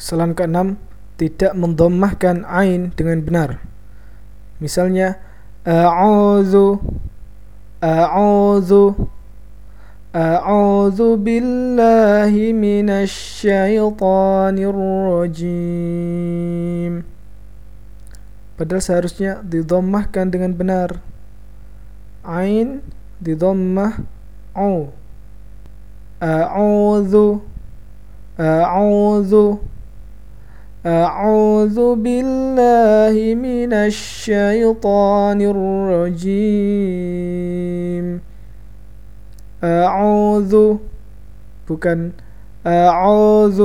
Kesalahan keenam tidak mendomahkan ain dengan benar. Misalnya a'udzu a'udzu a'udzu billahi minasyaitonir rajim. Padahal seharusnya didomahkan dengan benar. Ain didommah au. A'udzu a'udzu أعوذ بالله من الشيطان الرجيم. أعوذ bukan أعوذ